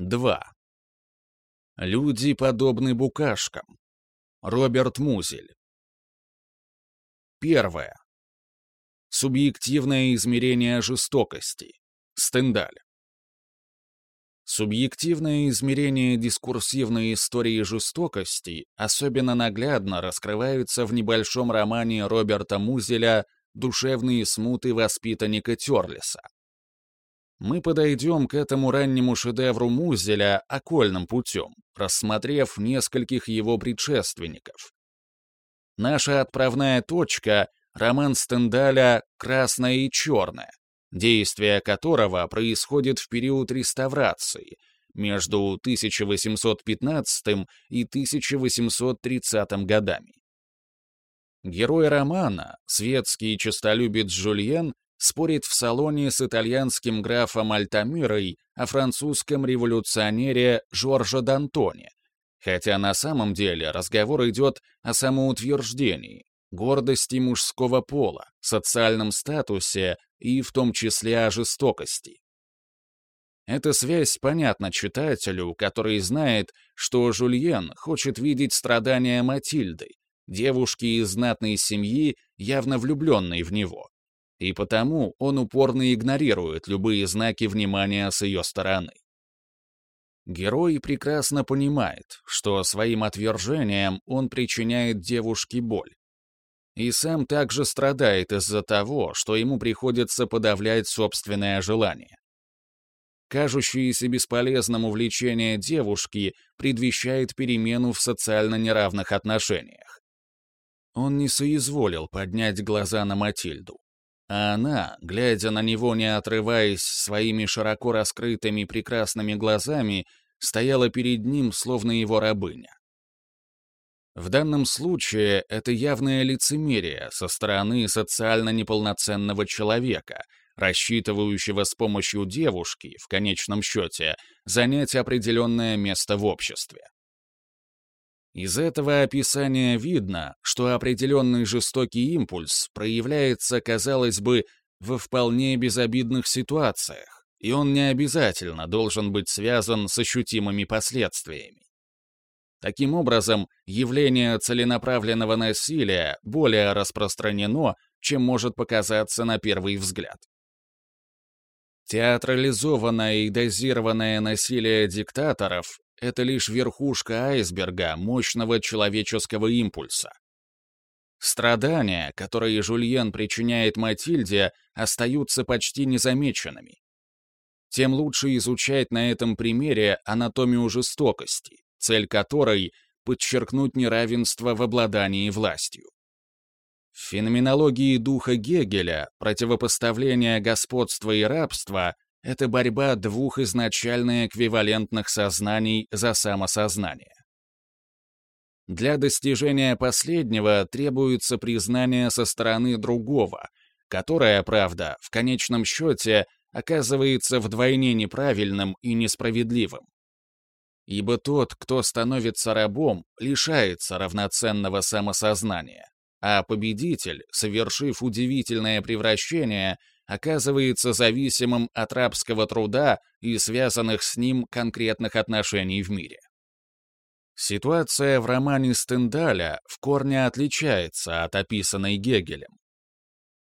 2. Люди подобны букашкам. Роберт Музель. Первое. Субъективное измерение жестокости. Стендаль. Субъективное измерение дискурсивной истории жестокости особенно наглядно раскрывается в небольшом романе Роберта Музеля «Душевные смуты воспитанника Терлиса». Мы подойдем к этому раннему шедевру Музеля окольным путем, рассмотрев нескольких его предшественников. Наша отправная точка — роман Стендаля «Красное и черное», действие которого происходит в период реставрации между 1815 и 1830 годами. Герой романа, светский честолюбец Жульен, спорит в салоне с итальянским графом Альтамирой о французском революционере Жоржо Д'Антоне, хотя на самом деле разговор идет о самоутверждении, гордости мужского пола, социальном статусе и в том числе о жестокости. Эта связь понятна читателю, который знает, что Жульен хочет видеть страдания Матильды, девушки из знатной семьи, явно влюбленной в него. И потому он упорно игнорирует любые знаки внимания с ее стороны. Герой прекрасно понимает, что своим отвержением он причиняет девушке боль, и сам также страдает из-за того, что ему приходится подавлять собственное желание. Кажущееся бесполезным увлечение девушки предвещает перемену в социально неравных отношениях. Он не соизволил поднять глаза на Матильду. А она, глядя на него, не отрываясь своими широко раскрытыми прекрасными глазами, стояла перед ним, словно его рабыня. В данном случае это явное лицемерие со стороны социально неполноценного человека, рассчитывающего с помощью девушки, в конечном счете, занять определенное место в обществе. Из этого описания видно, что определенный жестокий импульс проявляется, казалось бы, во вполне безобидных ситуациях, и он не обязательно должен быть связан с ощутимыми последствиями. Таким образом, явление целенаправленного насилия более распространено, чем может показаться на первый взгляд. Театрализованное и дозированное насилие диктаторов — это лишь верхушка айсберга мощного человеческого импульса. Страдания, которые Жульен причиняет Матильде, остаются почти незамеченными. Тем лучше изучать на этом примере анатомию жестокости, цель которой — подчеркнуть неравенство в обладании властью. В феноменологии духа Гегеля противопоставление господства и рабства — это борьба двух изначально эквивалентных сознаний за самосознание. Для достижения последнего требуется признание со стороны другого, которое, правда, в конечном счете оказывается вдвойне неправильным и несправедливым ибо тот, кто становится рабом, лишается равноценного самосознания, а победитель, совершив удивительное превращение, оказывается зависимым от рабского труда и связанных с ним конкретных отношений в мире. Ситуация в романе Стендаля в корне отличается от описанной Гегелем.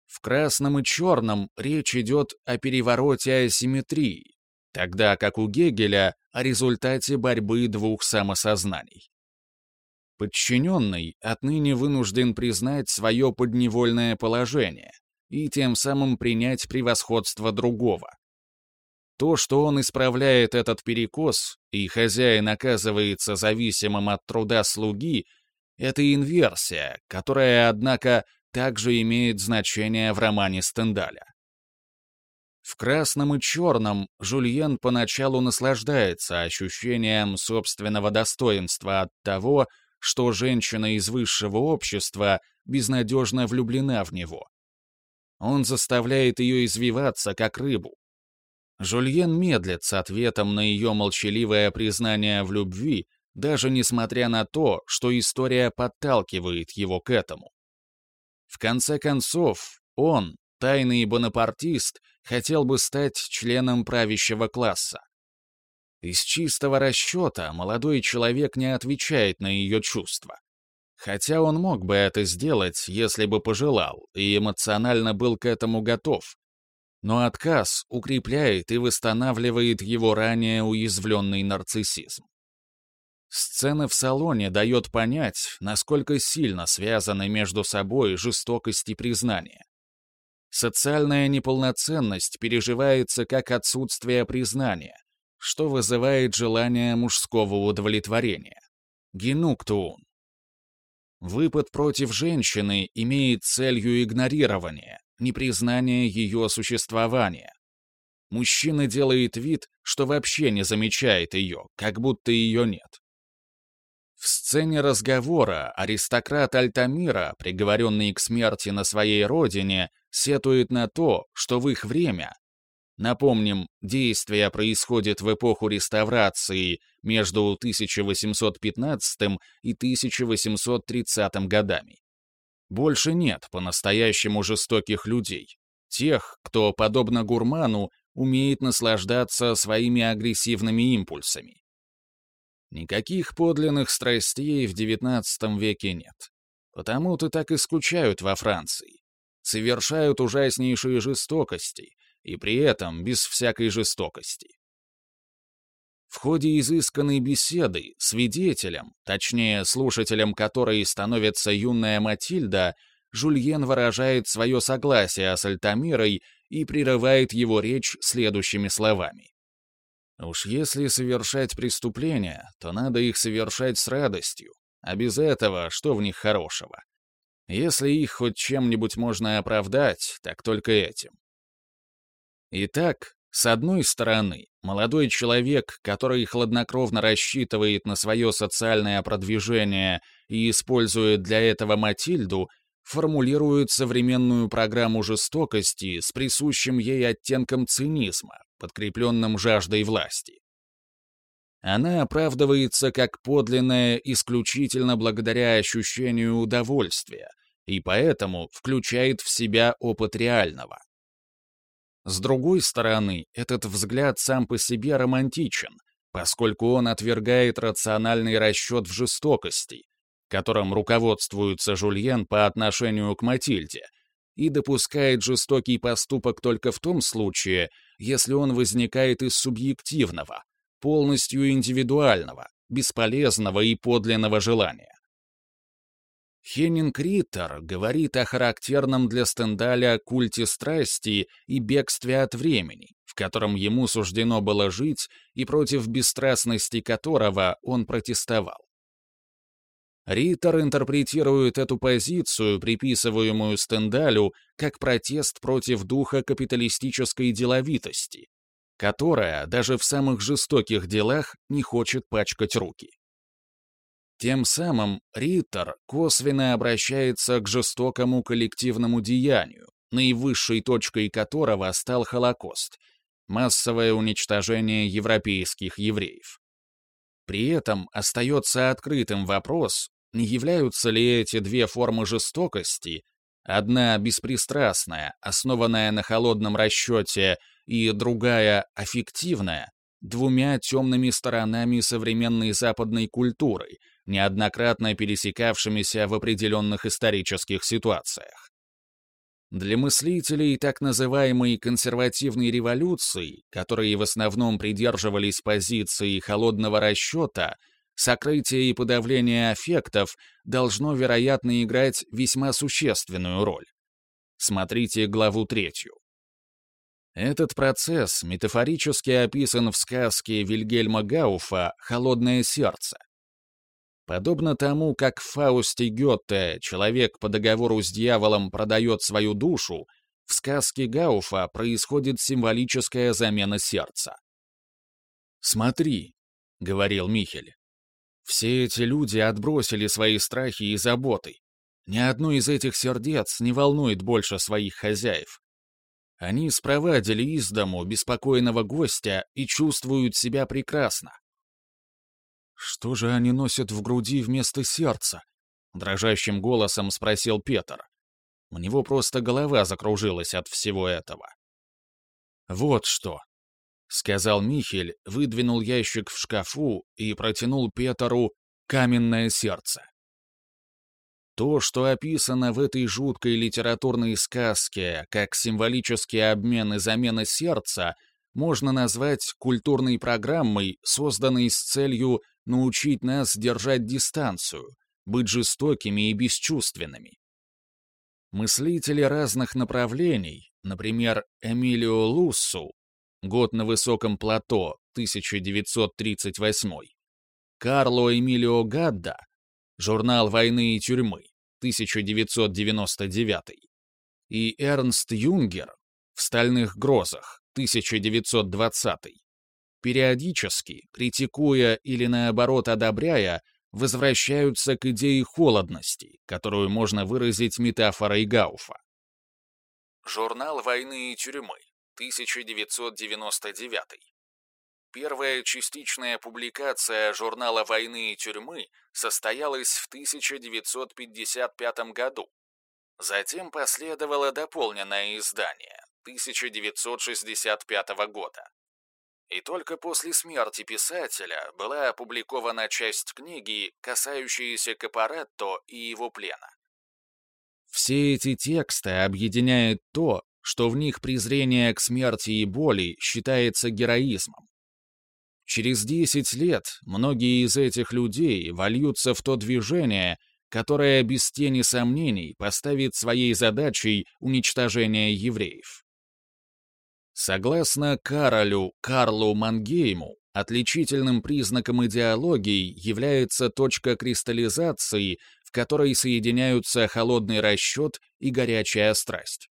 В «Красном и черном» речь идет о перевороте асимметрии, тогда как у Гегеля о результате борьбы двух самосознаний. Подчиненный отныне вынужден признать свое подневольное положение и тем самым принять превосходство другого. То, что он исправляет этот перекос, и хозяин оказывается зависимым от труда слуги, это инверсия, которая, однако, также имеет значение в романе Стендаля. В красном и черном Жульен поначалу наслаждается ощущением собственного достоинства от того, что женщина из высшего общества безнадежно влюблена в него. Он заставляет ее извиваться, как рыбу. Жульен медлит с ответом на ее молчаливое признание в любви, даже несмотря на то, что история подталкивает его к этому. В конце концов, он, тайный бонапартист, хотел бы стать членом правящего класса. Из чистого расчета молодой человек не отвечает на ее чувства. Хотя он мог бы это сделать, если бы пожелал, и эмоционально был к этому готов. Но отказ укрепляет и восстанавливает его ранее уязвленный нарциссизм. Сцена в салоне дает понять, насколько сильно связаны между собой жестокость и признание. Социальная неполноценность переживается как отсутствие признания, что вызывает желание мужского удовлетворения. Генуктуун. Выпад против женщины имеет целью игнорирование, непризнание ее существования. Мужчина делает вид, что вообще не замечает ее, как будто ее нет. В сцене разговора аристократ Альтамира, приговоренный к смерти на своей родине, сетует на то, что в их время, напомним, действие происходит в эпоху реставрации между 1815 и 1830 годами. Больше нет по-настоящему жестоких людей, тех, кто, подобно гурману, умеет наслаждаться своими агрессивными импульсами. Никаких подлинных страстей в XIX веке нет. Потому-то так и скучают во Франции. Совершают ужаснейшие жестокости, и при этом без всякой жестокости. В ходе изысканной беседы свидетелем, точнее слушателем которой становится юная Матильда, Жульен выражает свое согласие с Альтамирой и прерывает его речь следующими словами. Уж если совершать преступления, то надо их совершать с радостью, а без этого что в них хорошего? Если их хоть чем-нибудь можно оправдать, так только этим. Итак, с одной стороны, молодой человек, который хладнокровно рассчитывает на свое социальное продвижение и использует для этого Матильду, формулирует современную программу жестокости с присущим ей оттенком цинизма, подкрепленным жаждой власти. Она оправдывается как подлинная исключительно благодаря ощущению удовольствия, и поэтому включает в себя опыт реального. С другой стороны, этот взгляд сам по себе романтичен, поскольку он отвергает рациональный расчет в жестокости, которым руководствуется Жульен по отношению к Матильде, и допускает жестокий поступок только в том случае, если он возникает из субъективного, полностью индивидуального, бесполезного и подлинного желания. Хеннинг Риттер говорит о характерном для Стендаля культе страсти и бегстве от времени, в котором ему суждено было жить и против бесстрастности которого он протестовал. Риттер интерпретирует эту позицию, приписываемую Стендалю, как протест против духа капиталистической деловитости, которая даже в самых жестоких делах не хочет пачкать руки. Тем самым Риттер косвенно обращается к жестокому коллективному деянию, наивысшей точкой которого стал Холокост — массовое уничтожение европейских евреев. При этом остается открытым вопрос, не являются ли эти две формы жестокости, одна беспристрастная, основанная на холодном расчете, и другая аффективная, двумя темными сторонами современной западной культуры, неоднократно пересекавшимися в определенных исторических ситуациях. Для мыслителей так называемой консервативной революции, которые в основном придерживались позиции холодного расчета, сокрытие и подавление аффектов должно, вероятно, играть весьма существенную роль. Смотрите главу третью. Этот процесс метафорически описан в сказке Вильгельма Гауфа «Холодное сердце». Подобно тому, как в Фаусте Гёте человек по договору с дьяволом продает свою душу, в сказке Гауфа происходит символическая замена сердца. «Смотри», — говорил Михель, все эти люди отбросили свои страхи и заботы. Ни одно из этих сердец не волнует больше своих хозяев. Они спровадили из дому беспокойного гостя и чувствуют себя прекрасно. «Что же они носят в груди вместо сердца?» — дрожащим голосом спросил Петр. У него просто голова закружилась от всего этого. «Вот что. — сказал Михель, выдвинул ящик в шкафу и протянул Петеру каменное сердце. То, что описано в этой жуткой литературной сказке как символический обмен и замена сердца, можно назвать культурной программой, созданной с целью научить нас держать дистанцию, быть жестокими и бесчувственными. Мыслители разных направлений, например, Эмилио Луссу, «Год на высоком плато», 1938, Карло Эмилио Гадда, Журнал войны и тюрьмы, 1999, и Эрнст Юнгер в «Стальных грозах», 1920, периодически, критикуя или наоборот одобряя, возвращаются к идее холодности, которую можно выразить метафорой Гауфа. Журнал войны и тюрьмы, 1999. Первая частичная публикация журнала «Войны и тюрьмы» состоялась в 1955 году. Затем последовало дополненное издание 1965 года. И только после смерти писателя была опубликована часть книги, касающаяся Капаретто и его плена. Все эти тексты объединяет то, что в них презрение к смерти и боли считается героизмом. Через 10 лет многие из этих людей вольются в то движение, которое без тени сомнений поставит своей задачей уничтожение евреев. Согласно Каролю Карлу Мангейму, отличительным признаком идеологии является точка кристаллизации, в которой соединяются холодный расчет и горячая страсть.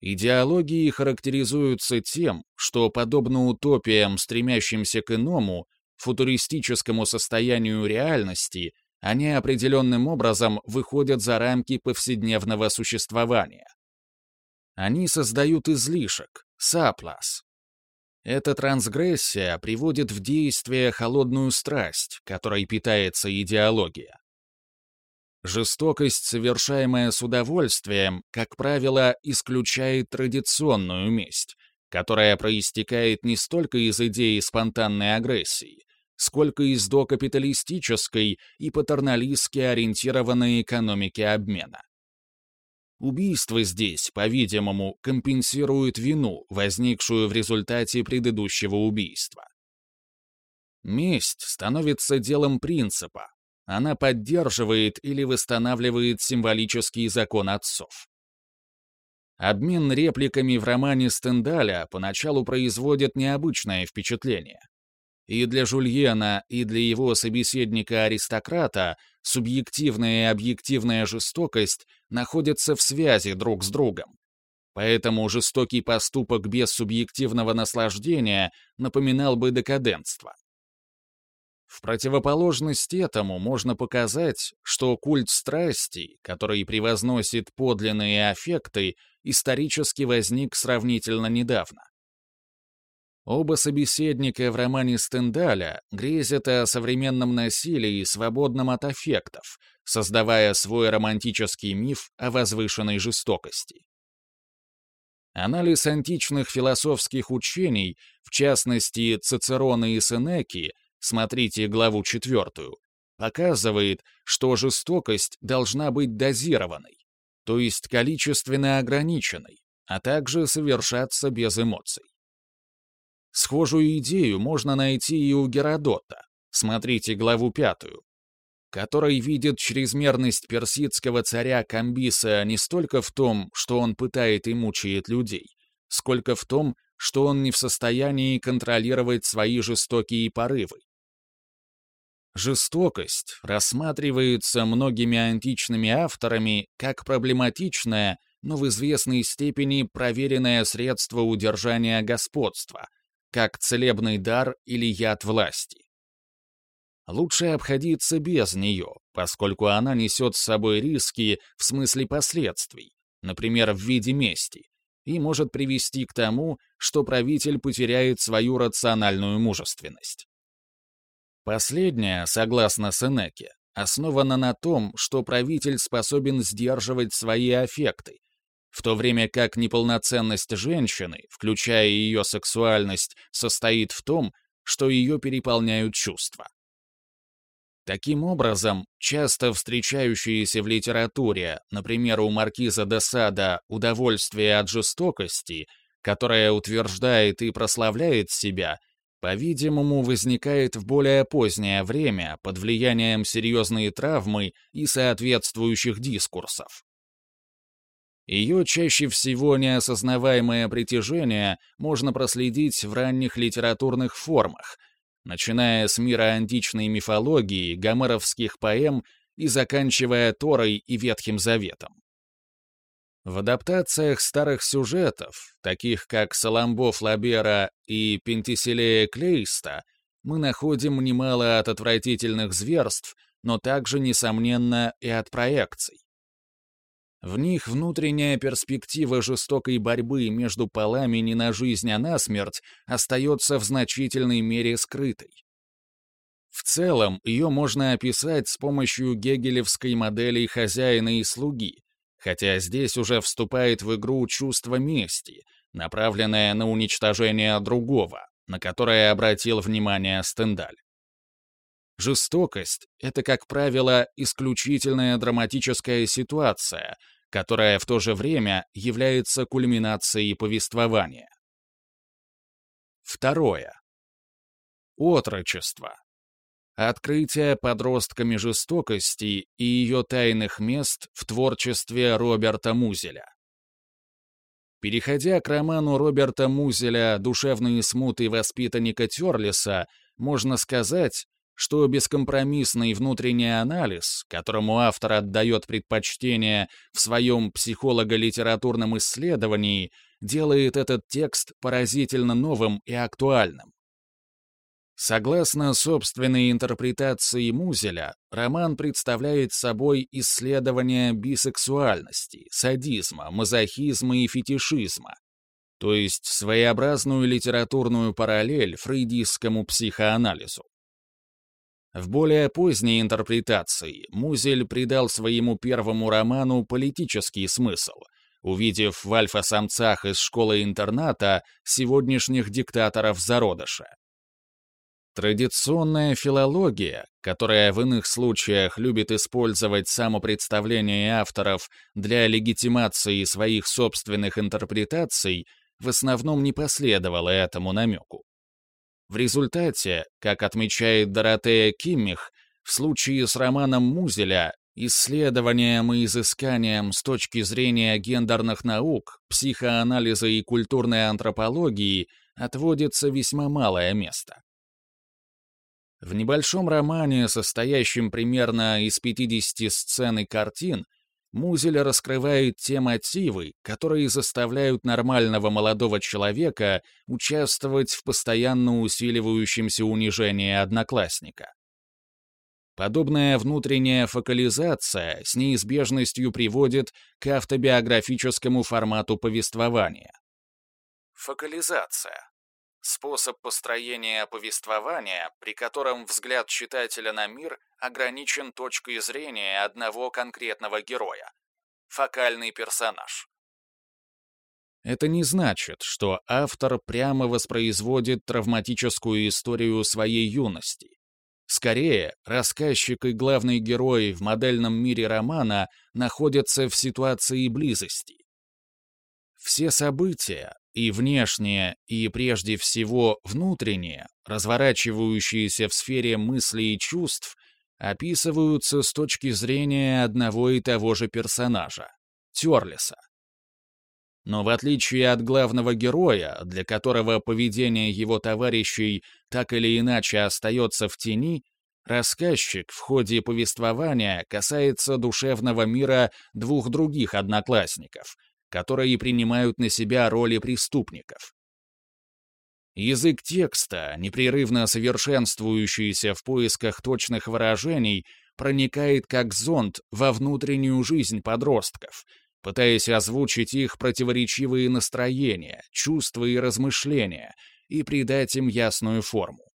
Идеологии характеризуются тем, что, подобно утопиям, стремящимся к иному, футуристическому состоянию реальности, они определенным образом выходят за рамки повседневного существования. Они создают излишек, саплас. Эта трансгрессия приводит в действие холодную страсть, которой питается идеология. Жестокость, совершаемая с удовольствием, как правило, исключает традиционную месть, которая проистекает не столько из идеи спонтанной агрессии, сколько из докапиталистической и патерналистски ориентированной экономики обмена. Убийство здесь, по-видимому, компенсирует вину, возникшую в результате предыдущего убийства. Месть становится делом принципа. Она поддерживает или восстанавливает символический закон отцов. Обмен репликами в романе Стендаля поначалу производит необычное впечатление. И для Жульена, и для его собеседника-аристократа субъективная и объективная жестокость находятся в связи друг с другом. Поэтому жестокий поступок без субъективного наслаждения напоминал бы декаденство. В противоположность этому можно показать, что культ страсти, который превозносит подлинные аффекты, исторически возник сравнительно недавно. Оба собеседника в романе Стендаля грезят о современном насилии, свободном от аффектов, создавая свой романтический миф о возвышенной жестокости. Анализ античных философских учений, в частности Цицерона и Сенеки, смотрите главу четвертую, показывает, что жестокость должна быть дозированной, то есть количественно ограниченной, а также совершаться без эмоций. Схожую идею можно найти и у Геродота, смотрите главу пятую, который видит чрезмерность персидского царя Камбиса не столько в том, что он пытает и мучает людей, сколько в том, что он не в состоянии контролировать свои жестокие порывы. Жестокость рассматривается многими античными авторами как проблематичное, но в известной степени проверенное средство удержания господства, как целебный дар или яд власти. Лучше обходиться без нее, поскольку она несет с собой риски в смысле последствий, например, в виде мести, и может привести к тому, что правитель потеряет свою рациональную мужественность. Последняя, согласно Сенеке, основана на том, что правитель способен сдерживать свои аффекты, в то время как неполноценность женщины, включая ее сексуальность, состоит в том, что ее переполняют чувства. Таким образом, часто встречающиеся в литературе, например, у маркиза де Сада «удовольствие от жестокости», которое утверждает и прославляет себя, по-видимому, возникает в более позднее время под влиянием серьезной травмы и соответствующих дискурсов. Ее чаще всего неосознаваемое притяжение можно проследить в ранних литературных формах, начиная с мира античной мифологии, гомеровских поэм и заканчивая Торой и Ветхим Заветом. В адаптациях старых сюжетов, таких как Саламбо Флабера и Пентиселея Клейста, мы находим немало от отвратительных зверств, но также, несомненно, и от проекций. В них внутренняя перспектива жестокой борьбы между полами не на жизнь, а на смерть остается в значительной мере скрытой. В целом, ее можно описать с помощью гегелевской модели хозяина и слуги, хотя здесь уже вступает в игру чувство мести, направленное на уничтожение другого, на которое обратил внимание Стендаль. Жестокость — это, как правило, исключительная драматическая ситуация, которая в то же время является кульминацией повествования. Второе. Отрочество. Открытие подростками жестокости и ее тайных мест в творчестве Роберта Музеля. Переходя к роману Роберта Музеля «Душевные смуты воспитанника Терлиса», можно сказать, что бескомпромиссный внутренний анализ, которому автор отдает предпочтение в своем психолого-литературном исследовании, делает этот текст поразительно новым и актуальным. Согласно собственной интерпретации Музеля, роман представляет собой исследование бисексуальности, садизма, мазохизма и фетишизма, то есть своеобразную литературную параллель фрейдистскому психоанализу. В более поздней интерпретации Музель придал своему первому роману политический смысл, увидев в альфа-самцах из школы-интерната сегодняшних диктаторов зародыша. Традиционная филология, которая в иных случаях любит использовать самопредставление авторов для легитимации своих собственных интерпретаций, в основном не последовала этому намеку. В результате, как отмечает Доротея Киммих, в случае с романом Музеля исследованием и изысканием с точки зрения гендерных наук, психоанализа и культурной антропологии отводится весьма малое место. В небольшом романе, состоящем примерно из 50 сцен и картин, Музель раскрывает те мотивы, которые заставляют нормального молодого человека участвовать в постоянно усиливающемся унижении одноклассника. Подобная внутренняя фокализация с неизбежностью приводит к автобиографическому формату повествования. Фокализация способ построения повествования, при котором взгляд читателя на мир ограничен точкой зрения одного конкретного героя. Фокальный персонаж. Это не значит, что автор прямо воспроизводит травматическую историю своей юности. Скорее, рассказчик и главный герой в модельном мире романа находятся в ситуации близости. Все события, и внешнее, и прежде всего внутреннее, разворачивающиеся в сфере мыслей и чувств, описываются с точки зрения одного и того же персонажа — Терлиса. Но в отличие от главного героя, для которого поведение его товарищей так или иначе остается в тени, рассказчик в ходе повествования касается душевного мира двух других одноклассников, которые принимают на себя роли преступников. Язык текста, непрерывно совершенствующийся в поисках точных выражений, проникает как зонд во внутреннюю жизнь подростков, пытаясь озвучить их противоречивые настроения, чувства и размышления и придать им ясную форму.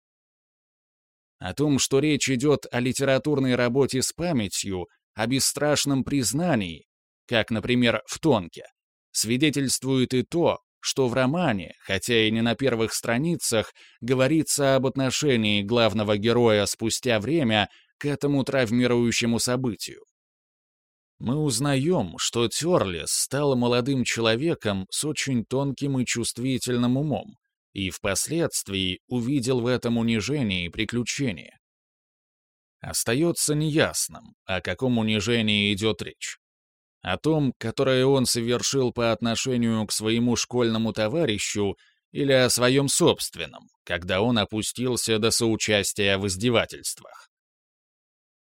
О том, что речь идет о литературной работе с памятью, о бесстрашном признании, как, например, в «Тонке», Свидетельствует и то, что в романе, хотя и не на первых страницах, говорится об отношении главного героя спустя время к этому травмирующему событию. Мы узнаем, что Терлис стал молодым человеком с очень тонким и чувствительным умом, и впоследствии увидел в этом унижение и приключение. Остается неясным, о каком унижении идет речь. О том, которое он совершил по отношению к своему школьному товарищу, или о своем собственном, когда он опустился до соучастия в издевательствах.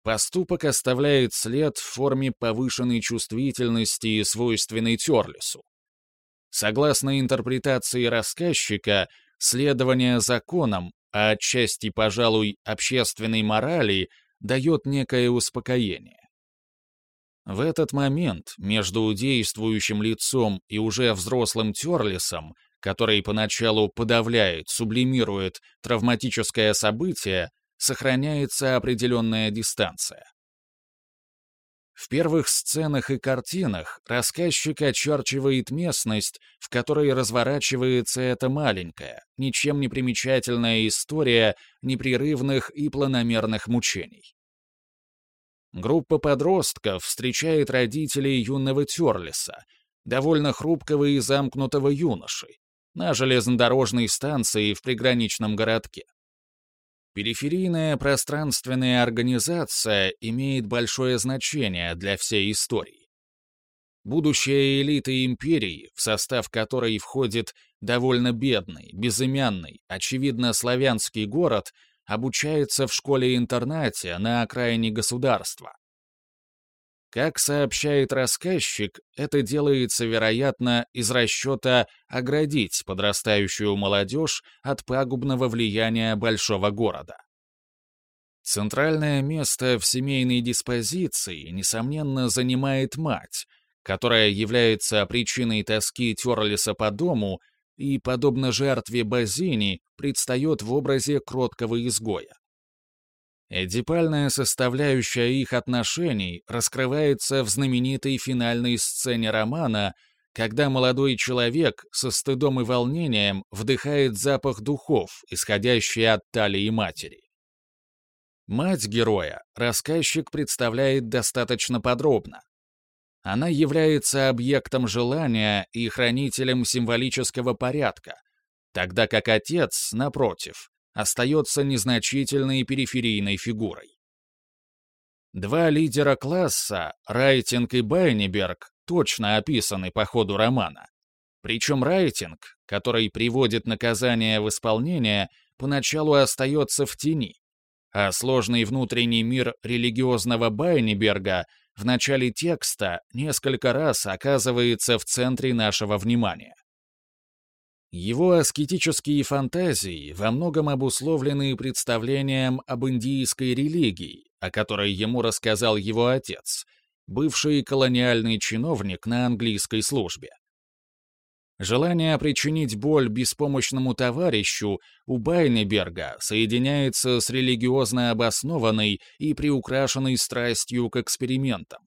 Поступок оставляет след в форме повышенной чувствительности, свойственной Терлису. Согласно интерпретации рассказчика, следование законам, а отчасти, пожалуй, общественной морали, дает некое успокоение. В этот момент между действующим лицом и уже взрослым Терлисом, который поначалу подавляет, сублимирует травматическое событие, сохраняется определенная дистанция. В первых сценах и картинах рассказчик очерчивает местность, в которой разворачивается эта маленькая, ничем не примечательная история непрерывных и планомерных мучений. Группа подростков встречает родителей юного Терлиса, довольно хрупкого и замкнутого юноши, на железнодорожной станции в приграничном городке. Периферийная пространственная организация имеет большое значение для всей истории. Будущая элита империи, в состав которой входит довольно бедный, безымянный, очевидно славянский город, обучается в школе-интернате на окраине государства. Как сообщает рассказчик, это делается, вероятно, из расчета оградить подрастающую молодежь от пагубного влияния большого города. Центральное место в семейной диспозиции, несомненно, занимает мать, которая является причиной тоски Терлиса по дому и, подобно жертве Базини, предстает в образе кроткого изгоя. Эдипальная составляющая их отношений раскрывается в знаменитой финальной сцене романа, когда молодой человек со стыдом и волнением вдыхает запах духов, исходящий от талии матери. Мать героя рассказчик представляет достаточно подробно. Она является объектом желания и хранителем символического порядка, тогда как отец, напротив, остается незначительной периферийной фигурой. Два лидера класса, Райтинг и Байниберг, точно описаны по ходу романа. Причем Райтинг, который приводит наказание в исполнение, поначалу остается в тени, а сложный внутренний мир религиозного Байниберга в начале текста несколько раз оказывается в центре нашего внимания. Его аскетические фантазии во многом обусловлены представлением об индийской религии, о которой ему рассказал его отец, бывший колониальный чиновник на английской службе. Желание причинить боль беспомощному товарищу у Байнеберга соединяется с религиозно обоснованной и приукрашенной страстью к экспериментам.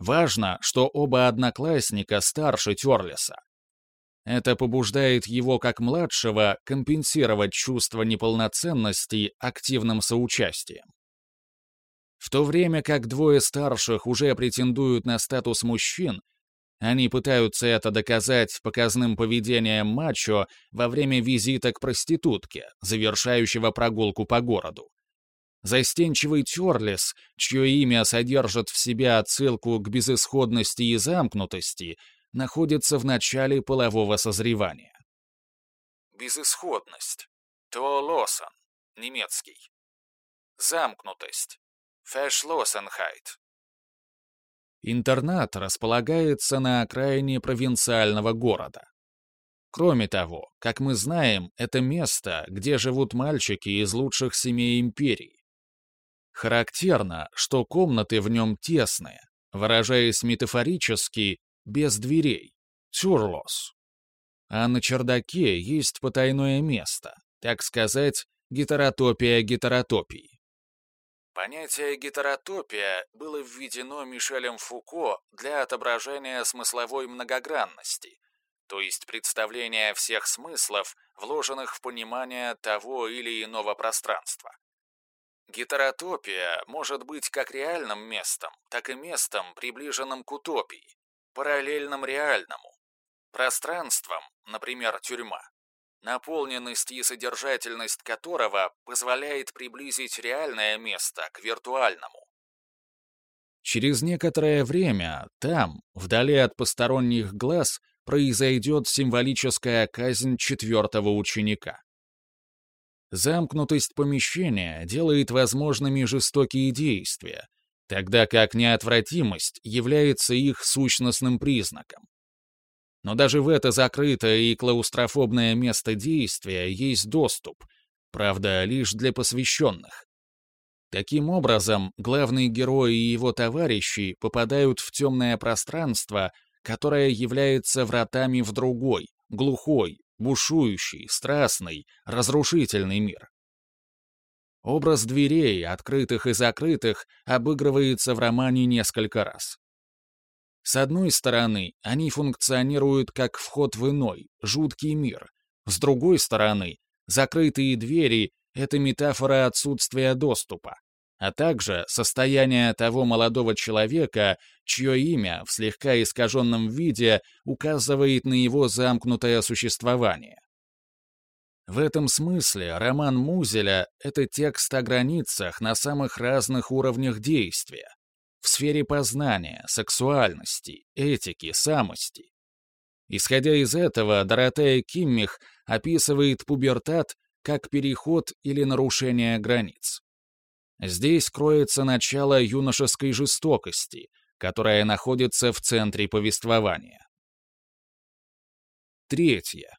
Важно, что оба одноклассника старше Терлиса, это побуждает его как младшего компенсировать чувство неполноценности активным соучастием. В то время как двое старших уже претендуют на статус мужчин, они пытаются это доказать показным поведением мачо во время визита к проститутке, завершающего прогулку по городу. Застенчивый Терлис, чье имя содержит в себе отсылку к безысходности и замкнутости, находится в начале полового созревания. Безысходность. Тоолосан. Немецкий. Замкнутость. Фэшлосенхайт. Интернат располагается на окраине провинциального города. Кроме того, как мы знаем, это место, где живут мальчики из лучших семей империи. Характерно, что комнаты в нем тесные, выражаясь метафорически, без дверей, тюрлос. А на чердаке есть потайное место, так сказать, гетеротопия гетеротопии. Понятие гетеротопия было введено Мишелем Фуко для отображения смысловой многогранности, то есть представления всех смыслов, вложенных в понимание того или иного пространства. Гетеротопия может быть как реальным местом, так и местом, приближенным к утопии, параллельным реальному, пространством, например, тюрьма, наполненность и содержательность которого позволяет приблизить реальное место к виртуальному. Через некоторое время там, вдали от посторонних глаз, произойдет символическая казнь четвертого ученика. Замкнутость помещения делает возможными жестокие действия, тогда как неотвратимость является их сущностным признаком. Но даже в это закрытое и клаустрофобное место действия есть доступ, правда, лишь для посвященных. Таким образом, главный герой и его товарищи попадают в темное пространство, которое является вратами в другой, глухой, бушующий, страстный, разрушительный мир. Образ дверей, открытых и закрытых, обыгрывается в романе несколько раз. С одной стороны, они функционируют как вход в иной, жуткий мир. С другой стороны, закрытые двери — это метафора отсутствия доступа, а также состояние того молодого человека, чье имя в слегка искаженном виде указывает на его замкнутое существование. В этом смысле роман Музеля — это текст о границах на самых разных уровнях действия, в сфере познания, сексуальности, этики, самости. Исходя из этого, Доротея Киммих описывает пубертат как переход или нарушение границ. Здесь кроется начало юношеской жестокости, которая находится в центре повествования. Третье.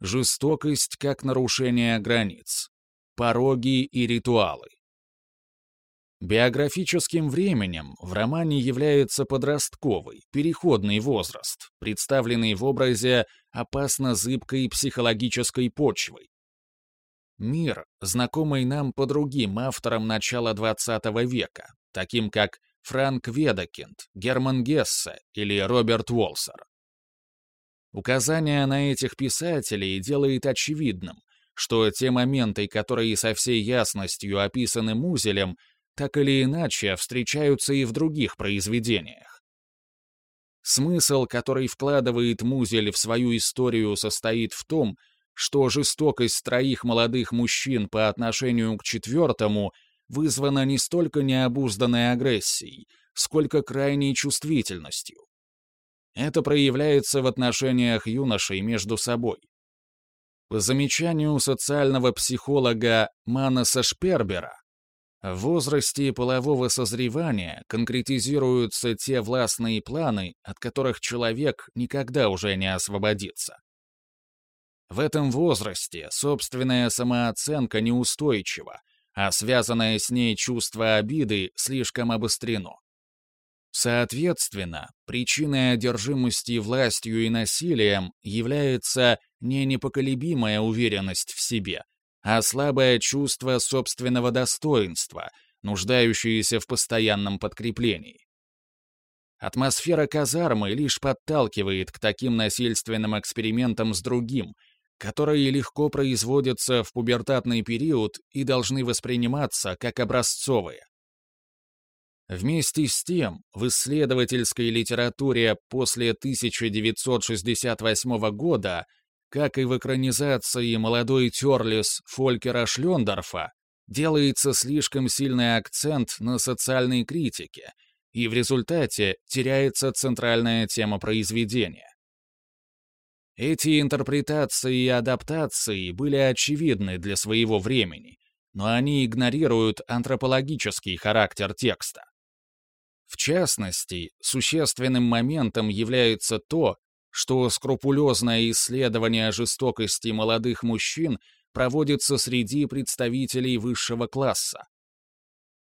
Жестокость как нарушение границ. Пороги и ритуалы. Биографическим временем в романе является подростковый, переходный возраст, представленный в образе опасно зыбкой психологической почвы. Мир, знакомый нам по другим авторам начала XX века, таким как Франк Ведекинд, Герман Гессе или Роберт Уолсер. Указание на этих писателей делает очевидным, что те моменты, которые со всей ясностью описаны Музелем, так или иначе встречаются и в других произведениях. Смысл, который вкладывает Музель в свою историю, состоит в том, что жестокость троих молодых мужчин по отношению к четвертому вызвана не столько необузданной агрессией, сколько крайней чувствительностью. Это проявляется в отношениях юношей между собой. По замечанию социального психолога Манаса Шпербера, в возрасте полового созревания конкретизируются те властные планы, от которых человек никогда уже не освободится. В этом возрасте собственная самооценка неустойчива, а связанное с ней чувство обиды слишком обострено. Соответственно, причиной одержимости властью и насилием является не непоколебимая уверенность в себе, а слабое чувство собственного достоинства, нуждающееся в постоянном подкреплении. Атмосфера казармы лишь подталкивает к таким насильственным экспериментам с другим, которые легко производятся в пубертатный период и должны восприниматься как образцовые. Вместе с тем, в исследовательской литературе после 1968 года как и в экранизации «Молодой Терлис» Фолькера Шлендорфа, делается слишком сильный акцент на социальной критике, и в результате теряется центральная тема произведения. Эти интерпретации и адаптации были очевидны для своего времени, но они игнорируют антропологический характер текста. В частности, существенным моментом является то, что скрупулезное исследование жестокости молодых мужчин проводится среди представителей высшего класса.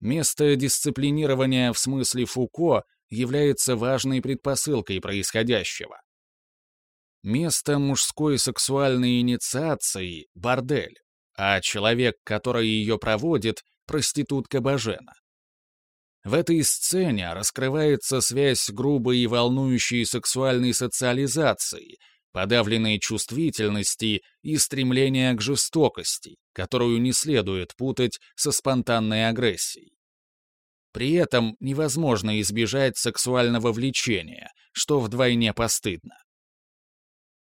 Место дисциплинирования в смысле Фуко является важной предпосылкой происходящего. Место мужской сексуальной инициации — бордель, а человек, который ее проводит, проститутка Бажена. В этой сцене раскрывается связь грубой и волнующей сексуальной социализации, подавленной чувствительности и стремления к жестокости, которую не следует путать со спонтанной агрессией. При этом невозможно избежать сексуального влечения, что вдвойне постыдно.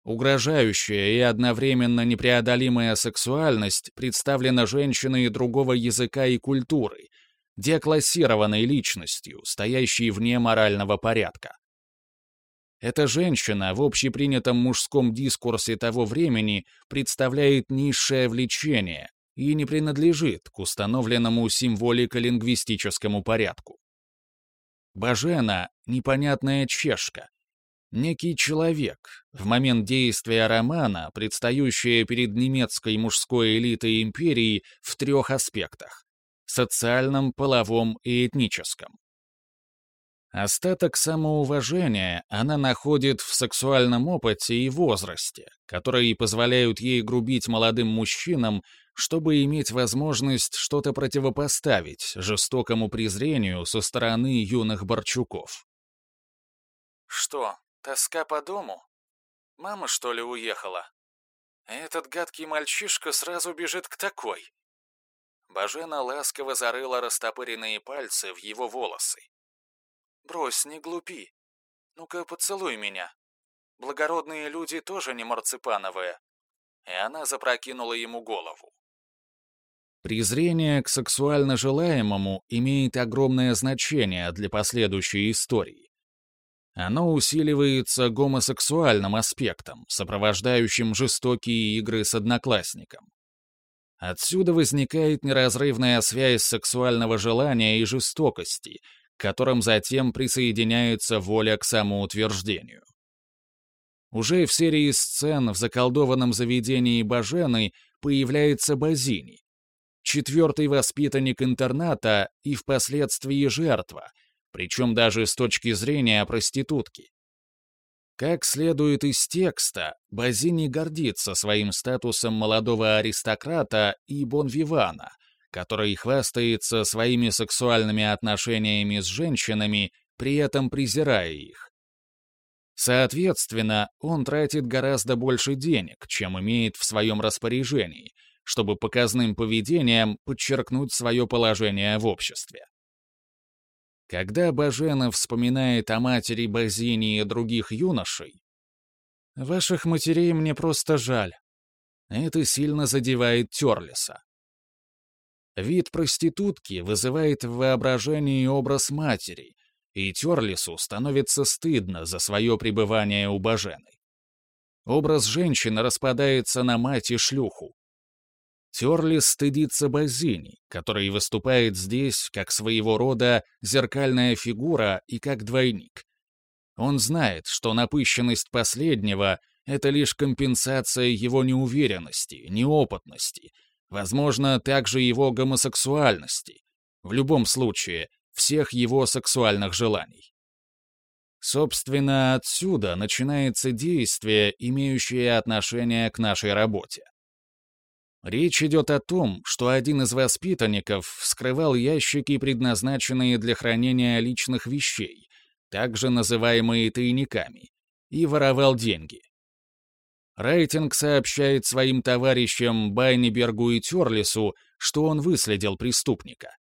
Угрожающая и одновременно непреодолимая сексуальность представлена женщиной другого языка и культуры, деклассированной личностью, стоящей вне морального порядка. Эта женщина в общепринятом мужском дискурсе того времени представляет низшее влечение и не принадлежит к установленному символико-лингвистическому порядку. Бажена — непонятная чешка, некий человек, в момент действия романа, предстающая перед немецкой мужской элитой империи в трех аспектах социальном, половом и этническом. Остаток самоуважения она находит в сексуальном опыте и возрасте, которые позволяют ей грубить молодым мужчинам, чтобы иметь возможность что-то противопоставить жестокому презрению со стороны юных Борчуков. «Что, тоска по дому? Мама, что ли, уехала? Этот гадкий мальчишка сразу бежит к такой. Бажена ласково зарыла растопыренные пальцы в его волосы. «Брось, не глупи. Ну-ка, поцелуй меня. Благородные люди тоже не марципановые». И она запрокинула ему голову. Презрение к сексуально желаемому имеет огромное значение для последующей истории. Оно усиливается гомосексуальным аспектом, сопровождающим жестокие игры с одноклассником. Отсюда возникает неразрывная связь сексуального желания и жестокости, к которым затем присоединяется воля к самоутверждению. Уже в серии сцен в заколдованном заведении Бажены появляется Базини, четвертый воспитанник интерната и впоследствии жертва, причем даже с точки зрения проститутки. Как следует из текста, Базини гордится своим статусом молодого аристократа и бонвивана, который хвастается своими сексуальными отношениями с женщинами, при этом презирая их. Соответственно, он тратит гораздо больше денег, чем имеет в своем распоряжении, чтобы показным поведением подчеркнуть свое положение в обществе. Когда Бажена вспоминает о матери Базини и других юношей, «Ваших матерей мне просто жаль». Это сильно задевает Терлиса. Вид проститутки вызывает в воображении образ матери, и Терлису становится стыдно за свое пребывание у Бажены. Образ женщины распадается на мать и шлюху, Терли стыдится Базини, который выступает здесь как своего рода зеркальная фигура и как двойник. Он знает, что напыщенность последнего — это лишь компенсация его неуверенности, неопытности, возможно, также его гомосексуальности, в любом случае, всех его сексуальных желаний. Собственно, отсюда начинается действие, имеющее отношение к нашей работе. Речь идет о том, что один из воспитанников вскрывал ящики, предназначенные для хранения личных вещей, также называемые тайниками, и воровал деньги. Рейтинг сообщает своим товарищам Байнибергу и Терлису, что он выследил преступника.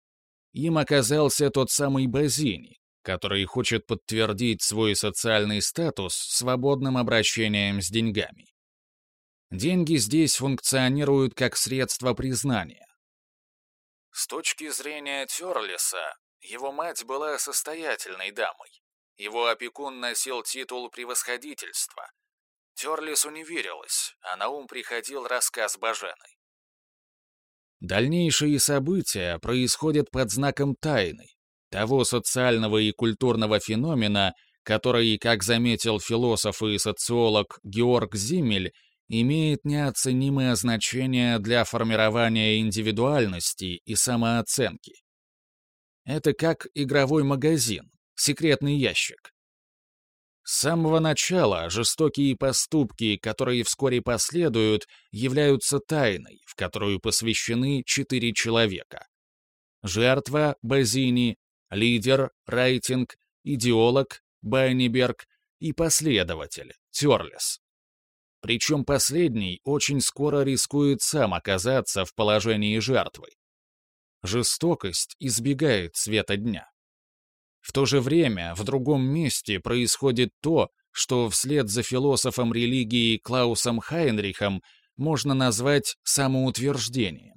Им оказался тот самый Базини, который хочет подтвердить свой социальный статус свободным обращением с деньгами. Деньги здесь функционируют как средство признания. С точки зрения Терлиса, его мать была состоятельной дамой. Его опекун носил титул превосходительства. Терлису не верилось, а на ум приходил рассказ Бажены. Дальнейшие события происходят под знаком тайны, того социального и культурного феномена, который, как заметил философ и социолог Георг Зиммель, имеет неоценимое значение для формирования индивидуальности и самооценки. Это как игровой магазин, секретный ящик. С самого начала жестокие поступки, которые вскоре последуют, являются тайной, в которую посвящены четыре человека. жертва – Базини, лидер – Райтинг, идеолог – Байниберг и последователь – Терлес. Причем последний очень скоро рискует сам оказаться в положении жертвы. Жестокость избегает света дня. В то же время в другом месте происходит то, что вслед за философом религии Клаусом Хайнрихом можно назвать самоутверждением.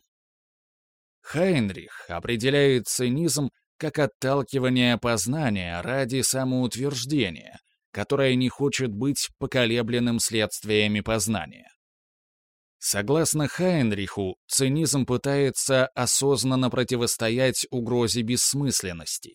Хайнрих определяет цинизм как отталкивание познания ради самоутверждения, которое не хочет быть поколебленным следствиями познания. Согласно Хайнриху, цинизм пытается осознанно противостоять угрозе бессмысленности.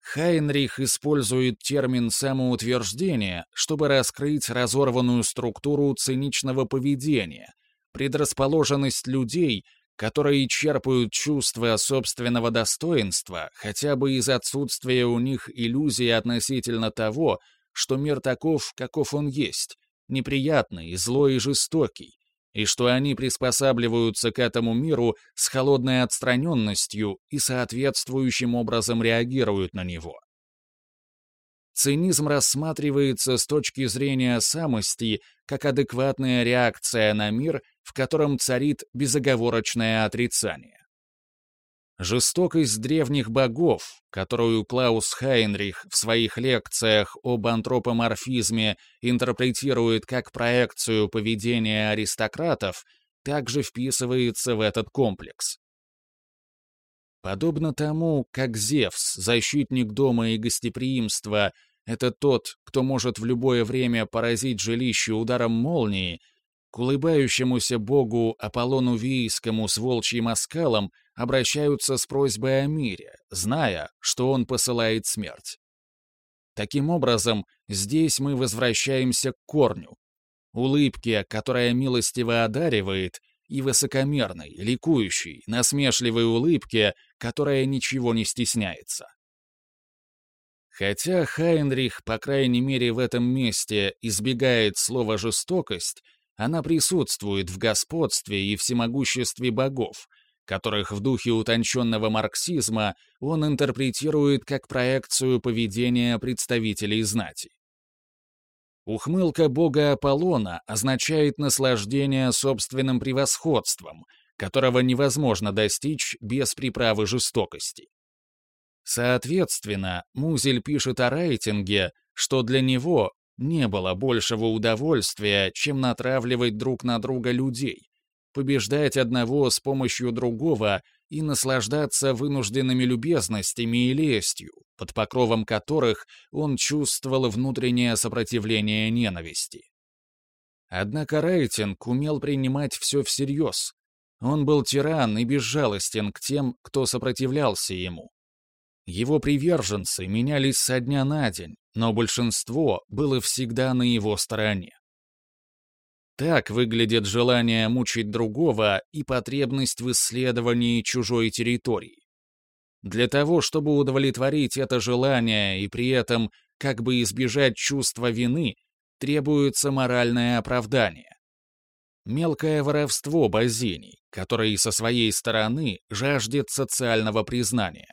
Хайнрих использует термин самоутверждения, чтобы раскрыть разорванную структуру циничного поведения, предрасположенность людей, которые черпают чувство собственного достоинства хотя бы из отсутствия у них иллюзии относительно того, что мир таков, каков он есть, неприятный, злой и жестокий, и что они приспосабливаются к этому миру с холодной отстраненностью и соответствующим образом реагируют на него. Цинизм рассматривается с точки зрения самости как адекватная реакция на мир, в котором царит безоговорочное отрицание. Жестокость древних богов, которую Клаус Хайнрих в своих лекциях об антропоморфизме интерпретирует как проекцию поведения аристократов, также вписывается в этот комплекс. Подобно тому, как Зевс, защитник дома и гостеприимства, это тот, кто может в любое время поразить жилище ударом молнии, к улыбающемуся богу Аполлону Вийскому с волчьим оскалом обращаются с просьбой о мире, зная, что он посылает смерть. Таким образом, здесь мы возвращаемся к корню. Улыбке, которая милостиво одаривает, и высокомерной, ликующей, насмешливой улыбке, которая ничего не стесняется. Хотя Хайнрих, по крайней мере в этом месте, избегает слова «жестокость», она присутствует в господстве и всемогуществе богов, которых в духе утонченного марксизма он интерпретирует как проекцию поведения представителей знати. Ухмылка бога Аполлона означает наслаждение собственным превосходством, которого невозможно достичь без приправы жестокости. Соответственно, Музель пишет о рейтинге, что для него не было большего удовольствия, чем натравливать друг на друга людей, побеждать одного с помощью другого и наслаждаться вынужденными любезностями и лестью, под покровом которых он чувствовал внутреннее сопротивление ненависти. Однако рейтинг умел принимать все всерьез. Он был тиран и безжалостен к тем, кто сопротивлялся ему. Его приверженцы менялись со дня на день, но большинство было всегда на его стороне. Так выглядит желание мучить другого и потребность в исследовании чужой территории. Для того, чтобы удовлетворить это желание и при этом как бы избежать чувства вины, требуется моральное оправдание. Мелкое воровство Базини, который со своей стороны жаждет социального признания.